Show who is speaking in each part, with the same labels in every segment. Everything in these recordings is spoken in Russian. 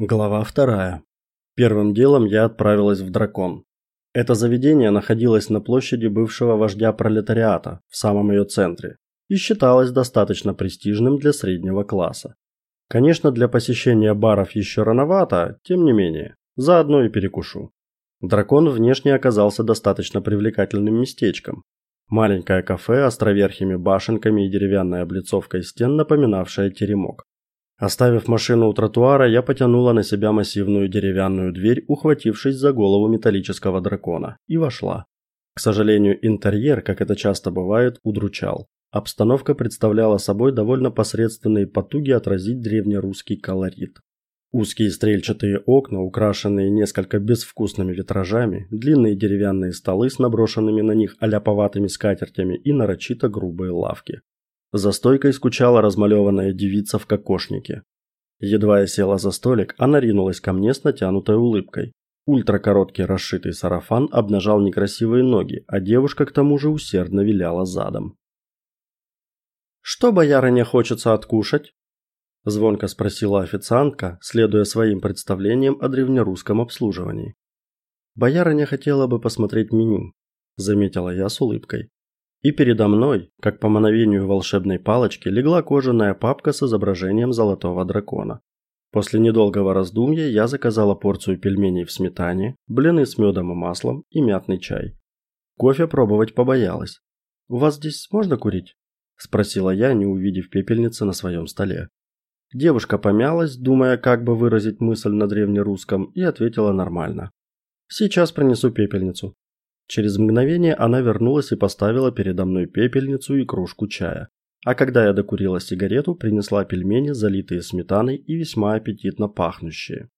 Speaker 1: Глава вторая. Первым делом я отправилась в Дракон. Это заведение находилось на площади бывшего вождя пролетариата, в самом ее центре, и считалось достаточно престижным для среднего класса. Конечно, для посещения баров еще рановато, тем не менее, заодно и перекушу. Дракон внешне оказался достаточно привлекательным местечком. Маленькое кафе островерхими башенками и деревянной облицовкой стен, напоминавшее теремок. Оставив машину у тротуара, я потянула на себя массивную деревянную дверь, ухватившись за голову металлического дракона, и вошла. К сожалению, интерьер, как это часто бывает, удручал. Обстановка представляла собой довольно посредственные потуги отразить древнерусский колорит. Узкие стрельчатые окна, украшенные несколько безвкусными витражами, длинные деревянные столы с наброшенными на них аляповатыми скатертями и нарочито грубые лавки. За стойкой скучала размалеванная девица в кокошнике. Едва я села за столик, она ринулась ко мне с натянутой улыбкой. Ультракороткий расшитый сарафан обнажал некрасивые ноги, а девушка к тому же усердно виляла задом. «Что, боярыне, хочется откушать?» Звонко спросила официантка, следуя своим представлениям о древнерусском обслуживании. «Боярыня хотела бы посмотреть меню», – заметила я с улыбкой. И передо мной, как по мановению волшебной палочки, легла кожаная папка с изображением золотого дракона. После недолгого раздумья я заказала порцию пельменей в сметане, блины с медом и маслом и мятный чай. Кофе пробовать побоялась. «У вас здесь можно курить?» – спросила я, не увидев пепельницы на своем столе. Девушка помялась, думая, как бы выразить мысль на древнерусском, и ответила нормально. «Сейчас принесу пепельницу». Через мгновение она вернулась и поставила передо мной пепельницу и кружку чая. А когда я докурила сигарету, принесла пельмени, залитые сметаной и весьма аппетитно пахнущие.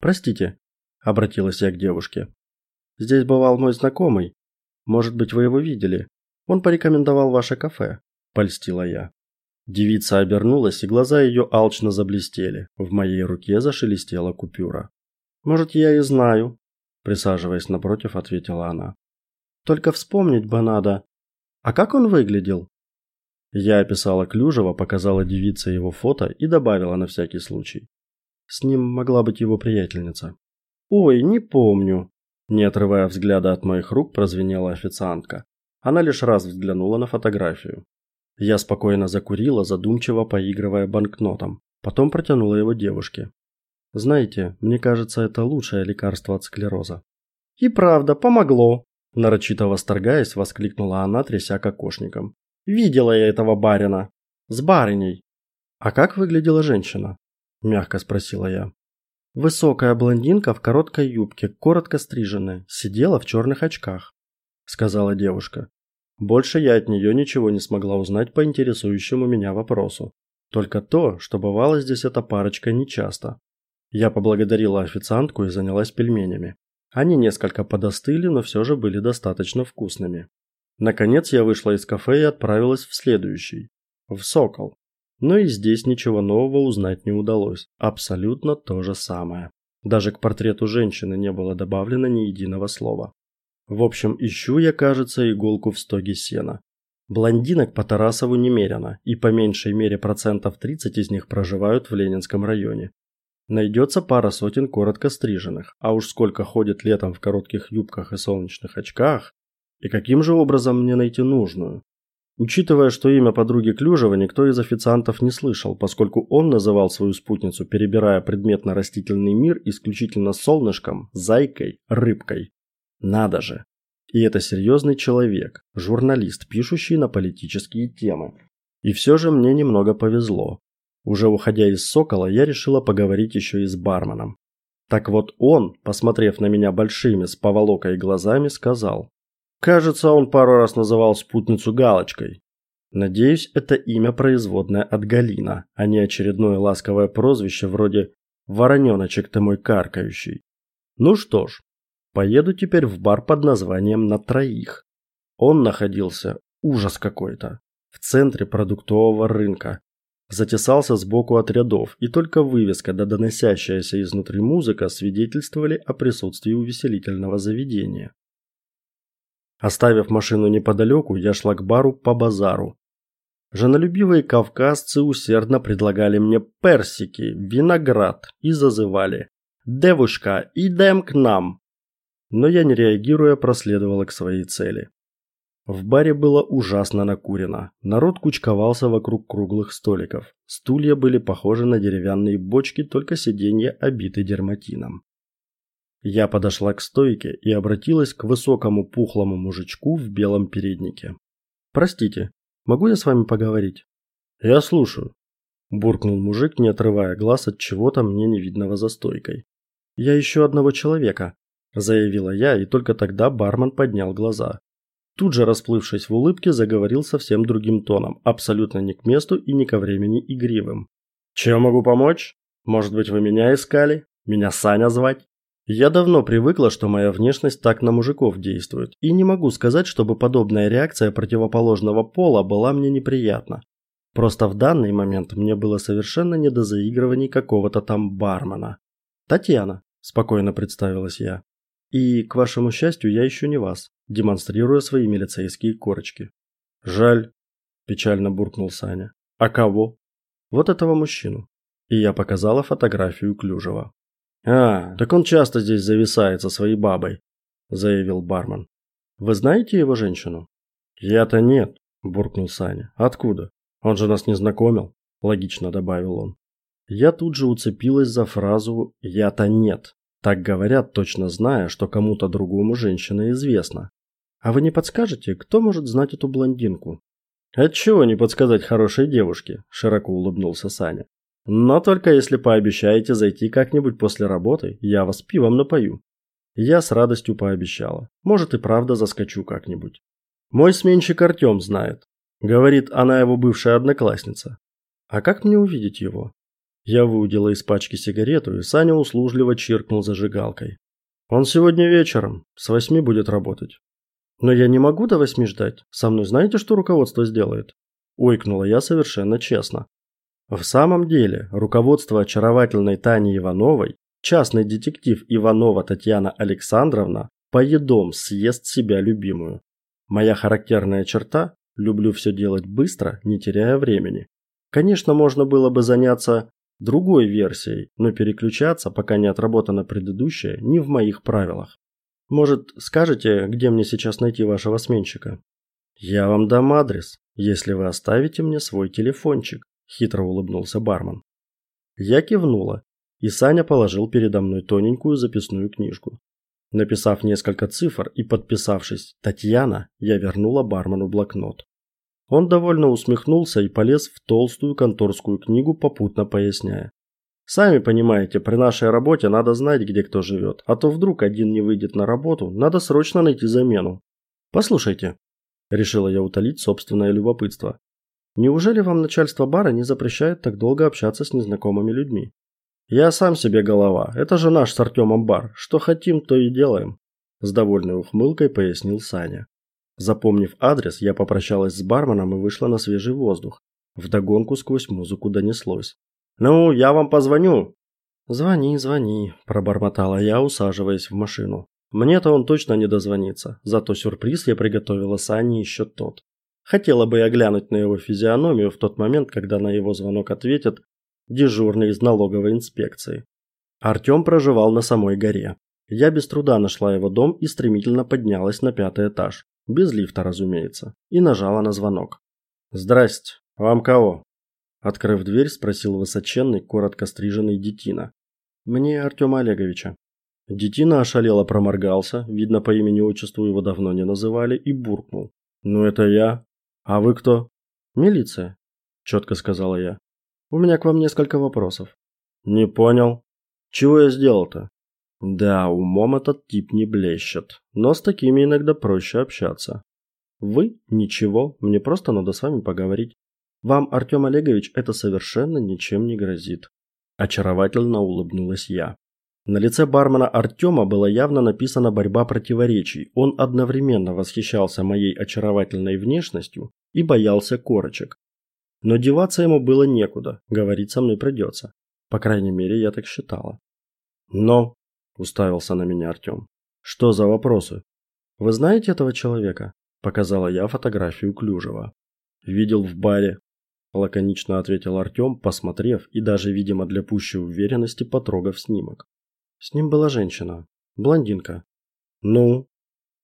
Speaker 1: «Простите», – обратилась я к девушке. «Здесь бывал мой знакомый. Может быть, вы его видели? Он порекомендовал ваше кафе», – польстила я. Девица обернулась, и глаза ее алчно заблестели. В моей руке зашелестела купюра. «Может, я и знаю», – присаживаясь напротив, ответила она. Только вспомнить бы надо. А как он выглядел? Я описала Клюжева, показала девице его фото и добавила на всякий случай. С ним могла быть его приятельница. Ой, не помню. Не отрывая взгляда от моих рук, прозвенела официантка. Она лишь раз взглянула на фотографию. Я спокойно закурила, задумчиво поигрывая банкнотом. Потом протянула его девушке. Знаете, мне кажется, это лучшее лекарство от склероза. И правда, помогло, нарочито восторгаясь, воскликнула она, тряся кокошником. Видела я этого барина с барыней. А как выглядела женщина? мягко спросила я. Высокая блондинка в короткой юбке, коротко стриженная, сидела в черных очках, сказала девушка. Больше я от нее ничего не смогла узнать по интересующему меня вопросу. Только то, что бывало здесь эта парочка нечасто. Я поблагодарила официантку и занялась пельменями. Они несколько подостыли, но все же были достаточно вкусными. Наконец я вышла из кафе и отправилась в следующий, в Сокол. Но и здесь ничего нового узнать не удалось. Абсолютно то же самое. Даже к портрету женщины не было добавлено ни единого слова. В общем, ищу я, кажется, иголку в стоге сена. Блондинок по Тарасову немерено, и по меньшей мере процентов 30 из них проживают в Ленинском районе. Найдется пара сотен коротко стриженных, а уж сколько ходит летом в коротких юбках и солнечных очках, и каким же образом мне найти нужную? Учитывая, что имя подруги Клюжева никто из официантов не слышал, поскольку он называл свою спутницу, перебирая предметно-растительный мир исключительно солнышком, зайкой, рыбкой. Надо же. И это серьезный человек, журналист, пишущий на политические темы. И все же мне немного повезло. Уже уходя из Сокола, я решила поговорить еще и с барменом. Так вот он, посмотрев на меня большими с поволокой глазами, сказал: "Кажется, он пару раз называл спутницу галочкой. Надеюсь, это имя производное от Галина, а не очередное ласковое прозвище вроде Вороненочек ты мой каркающий. Ну что ж, поеду теперь в бар под названием На троих. Он находился ужас какой-то в центре продуктового рынка, затесался сбоку от рядов, и только вывеска да доносящаяся изнутри музыка свидетельствовали о присутствии увеселительного заведения. Оставив машину неподалеку, я шла к бару по базару. Женолюбивые кавказцы усердно предлагали мне персики, виноград и зазывали: "Девушка, идем к нам". Но я не реагируя проследовала к своей цели. В баре было ужасно накурено. Народ кучковался вокруг круглых столиков. Стулья были похожи на деревянные бочки, только сиденья обиты дерматином. Я подошла к стойке и обратилась к высокому пухлому мужичку в белом переднике. Простите, могу я с вами поговорить? Я слушаю, буркнул мужик, не отрывая глаз от чего-то мне невидного за стойкой. Я ищу одного человека, заявила я, и только тогда бармен поднял глаза. Тут же, расплывшись в улыбке, заговорил совсем другим тоном, абсолютно не к месту и не ко времени игривым. «Чем могу помочь? Может быть, вы меня искали? Меня Саня звать?» Я давно привыкла, что моя внешность так на мужиков действует, и не могу сказать, чтобы подобная реакция противоположного пола была мне неприятна. Просто в данный момент мне было совершенно не до заигрываний какого-то там бармена. «Татьяна», – спокойно представилась я. «И, к вашему счастью, я ищу не вас демонстрируя свои милицейские корочки. Жаль, печально буркнул Саня. А кого? Вот этого мужчину. И я показала фотографию Клюжева. А, так он часто здесь зависает со своей бабой, заявил бармен. Вы знаете его женщину? Я-то нет, буркнул Саня. Откуда? Он же нас не знакомил, логично добавил он. Я тут же уцепилась за фразу я-то нет. Так говорят, точно зная, что кому-то другому женщина известна. А вы не подскажете, кто может знать эту блондинку? Отчего не подсказать хорошей девушке, широко улыбнулся Саня. Но только если пообещаете зайти как-нибудь после работы, я вас пивом напою. Я с радостью пообещала. Может и правда заскочу как-нибудь. Мой сменщик Артем знает. Говорит, она его бывшая одноклассница. А как мне увидеть его? Я выудила из пачки сигарету, и Саня услужливо чиркнул зажигалкой. Он сегодня вечером с восьми будет работать. Но я не могу до восьми ждать. Со мной знаете, что руководство сделает? Ойкнула я совершенно честно. В самом деле, руководство очаровательной Тани Ивановой, частный детектив Иванова Татьяна Александровна, поедом съест себя любимую. Моя характерная черта – люблю все делать быстро, не теряя времени. Конечно, можно было бы заняться другой версией, но переключаться, пока не отработана предыдущая, не в моих правилах. Может, скажете, где мне сейчас найти вашего сменщика? Я вам дам адрес, если вы оставите мне свой телефончик, хитро улыбнулся бармен. Я кивнула, и Саня положил передо мной тоненькую записную книжку. Написав несколько цифр и подписавшись «Татьяна», я вернула бармену блокнот. Он довольно усмехнулся и полез в толстую конторскую книгу, попутно поясняя. Сами понимаете, при нашей работе надо знать, где кто живет, а то вдруг один не выйдет на работу, надо срочно найти замену. Послушайте, решила я утолить собственное любопытство. Неужели вам начальство бара не запрещает так долго общаться с незнакомыми людьми? Я сам себе голова. Это же наш с Артемом бар. Что хотим, то и делаем, с довольной ухмылкой пояснил Саня. Запомнив адрес, я попрощалась с барменом и вышла на свежий воздух. Вдогонку сквозь музыку донеслось: «Ну, я вам позвоню». «Звони, звони», – пробормотала я, усаживаясь в машину. Мне-то он точно не дозвонится, зато сюрприз я приготовила Сане еще тот. Хотела бы я глянуть на его физиономию в тот момент, когда на его звонок ответит дежурный из налоговой инспекции. Артем проживал на самой горе. Я без труда нашла его дом и стремительно поднялась на пятый этаж. Без лифта, разумеется. И нажала на звонок. «Здрасте. Вам кого?» Открыв дверь, спросил высоченный, коротко стриженный детина. Мне Артема Олеговича. Детина ошалело проморгался, видно по имени-отчеству его давно не называли, и буркнул: "Ну это я. А вы кто?" "Милиция", четко сказала я. "У меня к вам несколько вопросов". "Не понял. Чего я сделал-то?" Да, умом этот тип не блещет, но с такими иногда проще общаться. Вы ничего, мне просто надо с вами поговорить. Вам, Артем Олегович, это совершенно ничем не грозит. Очаровательно улыбнулась я. На лице бармена Артема была явно написана борьба противоречий. Он одновременно восхищался моей очаровательной внешностью и боялся корочек. Но деваться ему было некуда, говорить со мной придется. По крайней мере, я так считала. Но, уставился на меня Артем. Что за вопросы? Вы знаете этого человека? Показала я фотографию Клюжева. Видел в баре, лаконично ответил Артём, посмотрев и даже, видимо, для пущей уверенности потрогав снимок. С ним была женщина, блондинка. Ну,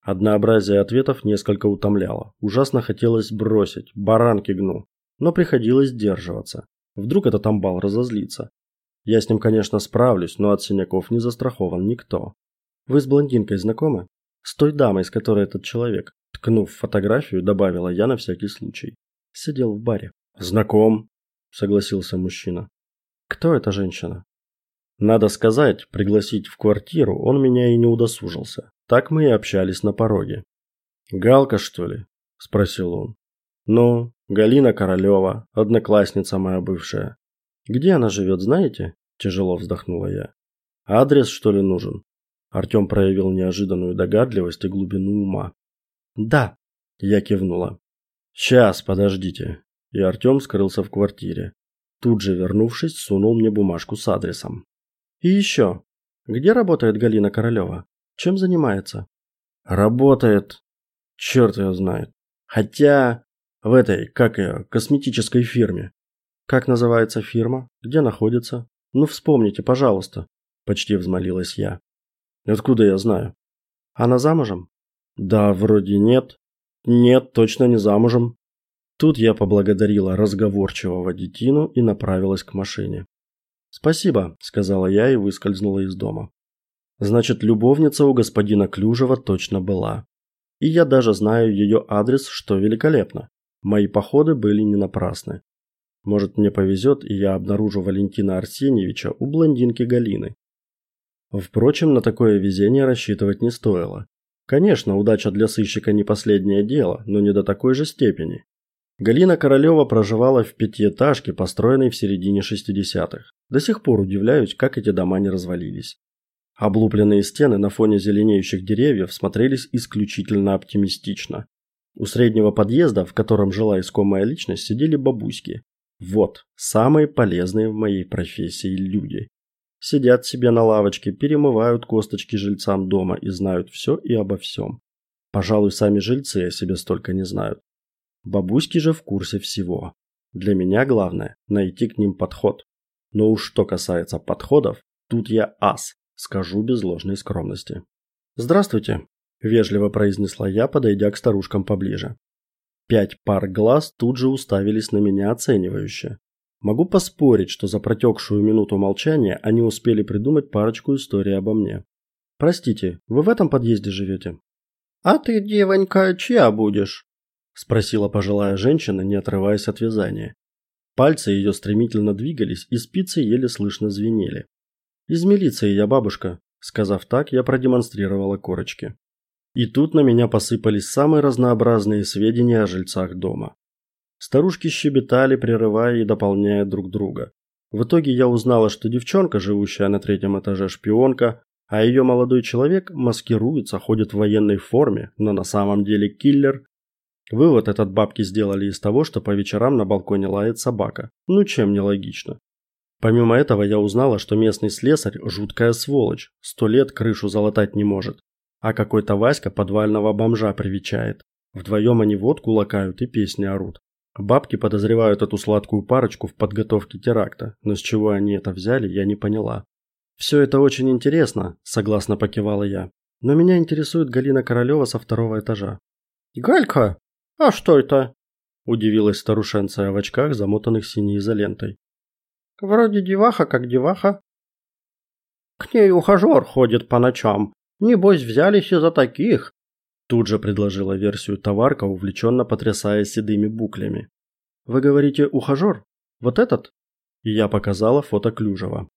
Speaker 1: однообразие ответов несколько утомляло. Ужасно хотелось бросить, баранки гну, но приходилось сдерживаться. Вдруг этот амбал разозлится. Я с ним, конечно, справлюсь, но от синяков не застрахован никто. Вы с блондинкой знакомы? С той дамой, с которой этот человек, ткнув фотографию, добавила я на всякий случай. Сидел в баре. Знаком, согласился мужчина. Кто эта женщина? Надо сказать, пригласить в квартиру он меня и не удосужился. Так мы и общались на пороге. Галка, что ли? спросил он. Ну, Галина Королева, одноклассница моя бывшая. Где она живет, знаете? Тяжело вздохнула я. Адрес, что ли, нужен? Артём проявил неожиданную догадливость и глубину ума. Да, я кивнула. Сейчас, подождите. И Артём скрылся в квартире. Тут же, вернувшись, сунул мне бумажку с адресом. И еще. Где работает Галина Королева? Чем занимается? Работает. Черт ее знает. Хотя в этой, как ее, косметической фирме. Как называется фирма? Где находится? Ну вспомните, пожалуйста, почти взмолилась я. Откуда я знаю? Она замужем? Да, вроде нет. Нет, точно не замужем. Тут я поблагодарила разговорчивого детину и направилась к машине. Спасибо, сказала я и выскользнула из дома. Значит, любовница у господина Клюжева точно была. И я даже знаю ее адрес, что великолепно. Мои походы были не напрасны. Может, мне повезет, и я обнаружу Валентина Арсеньевича у блондинки Галины. Впрочем, на такое везение рассчитывать не стоило. Конечно, удача для сыщика не последнее дело, но не до такой же степени. Галина Королева проживала в пятиэтажке, построенной в середине 60-х. До сих пор удивляюсь, как эти дома не развалились. Облупленные стены на фоне зеленеющих деревьев смотрелись исключительно оптимистично. У среднего подъезда, в котором жила искомая личность, сидели бабуськи. Вот, самые полезные в моей профессии люди. Сидят себе на лавочке, перемывают косточки жильцам дома и знают все и обо всем. Пожалуй, сами жильцы о себе столько не знают. Бабуськи же в курсе всего. Для меня главное найти к ним подход. Но уж что касается подходов, тут я ас, скажу без ложной скромности. Здравствуйте, вежливо произнесла я, подойдя к старушкам поближе. Пять пар глаз тут же уставились на меня оценивающе. Могу поспорить, что за протекшую минуту молчания они успели придумать парочку историй обо мне. Простите, вы в этом подъезде живете? А ты, девонька, чья будешь? Спросила пожилая женщина, не отрываясь от вязания. Пальцы ее стремительно двигались, и спицы еле слышно звенели. Из милиции я, бабушка, сказав так, я продемонстрировала корочки. И тут на меня посыпались самые разнообразные сведения о жильцах дома. Старушки щебетали, прерывая и дополняя друг друга. В итоге я узнала, что девчонка, живущая на третьем этаже, шпионка, а ее молодой человек маскируется, ходит в военной форме, но на самом деле киллер. Вывод этот бабки сделали из того, что по вечерам на балконе лает собака. Ну чем не логично. Помимо этого я узнала, что местный слесарь жуткая сволочь, сто лет крышу залатать не может а какой-то Васька подвального бомжа привечает. Вдвоем они водку лакают и песни орут. Бабки подозревают эту сладкую парочку в подготовке теракта, но с чего они это взяли, я не поняла. Все это очень интересно, согласно покивала я. Но меня интересует Галина Королева со второго этажа. Галька, а что это? удивилась старушенция в очках, замотанных синей изолентой. Вроде деваха, как деваха. К ней ухажер ходит по ночам, Небось, взялись из-за таких. Тут же предложила версию товарка, увлеченно потрясая седыми буклями. Вы говорите, ухажер? Вот этот? И я показала фото Клюжева.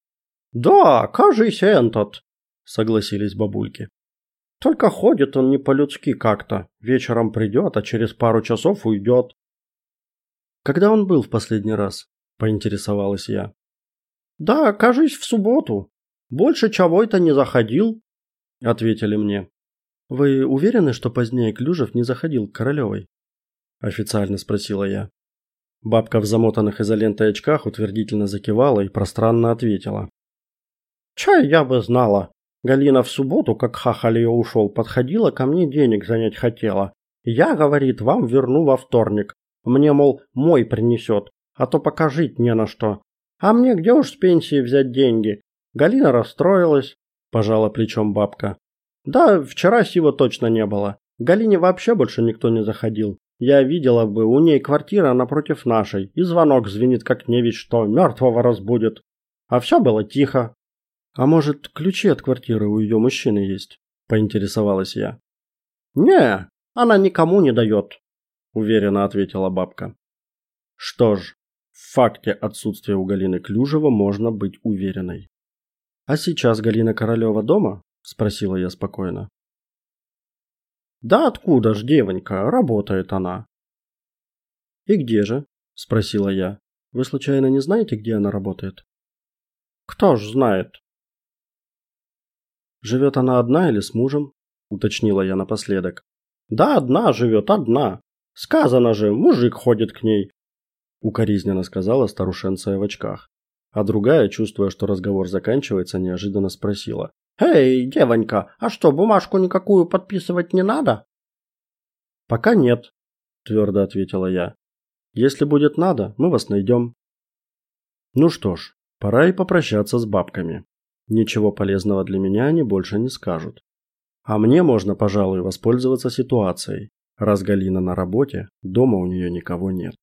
Speaker 1: Да, кажись, этот, согласились бабульки. Только ходит он не по-людски как-то. Вечером придет, а через пару часов уйдет. Когда он был в последний раз? поинтересовалась я. Да, кажись, в субботу. Больше чего-то не заходил, ответили мне. Вы уверены, что позднее Клюжев не заходил к Королевой? официально спросила я. Бабка в замотанных изолентой очках утвердительно закивала и пространно ответила: "Чай я бы знала. Галина в субботу, как хахаль ее ушел, подходила ко мне денег занять хотела. Я, говорит, вам верну во вторник.
Speaker 2: Мне, мол, мой принесет, а то пока жить не на что. А мне где уж с пенсии взять деньги? Галина расстроилась, пожала плечом бабка. Да, вчера сива точно не было. Галине вообще больше никто не заходил. Я видела бы, у ней квартира напротив нашей, и звонок звенит как не ведь что, мертвого разбудит. А все было тихо.
Speaker 1: А может, ключи от квартиры у ее мужчины есть? Поинтересовалась я.
Speaker 2: Не, она никому не дает, уверенно ответила бабка.
Speaker 1: Что ж, в факте отсутствия у Галины Клюжева можно быть уверенной. А сейчас Галина Королева дома? спросила я спокойно.
Speaker 2: Да откуда ж, девонька, работает она.
Speaker 1: И где же? спросила я. Вы случайно не знаете, где она работает?
Speaker 2: Кто ж знает?
Speaker 1: Живет она одна или с мужем? уточнила я напоследок.
Speaker 2: Да одна живет, одна. Сказано же, мужик ходит к ней,
Speaker 1: укоризненно сказала старушенция в очках. А другая, чувствуя, что разговор заканчивается, неожиданно спросила:
Speaker 2: "Эй, девонька, а что, бумажку никакую подписывать не надо?"
Speaker 1: "Пока нет", твердо ответила я. "Если будет надо, мы вас найдем». Ну что ж, пора и попрощаться с бабками. Ничего полезного для меня они больше не скажут. А мне можно, пожалуй, воспользоваться ситуацией. Раз Галина на работе, дома у нее никого нет.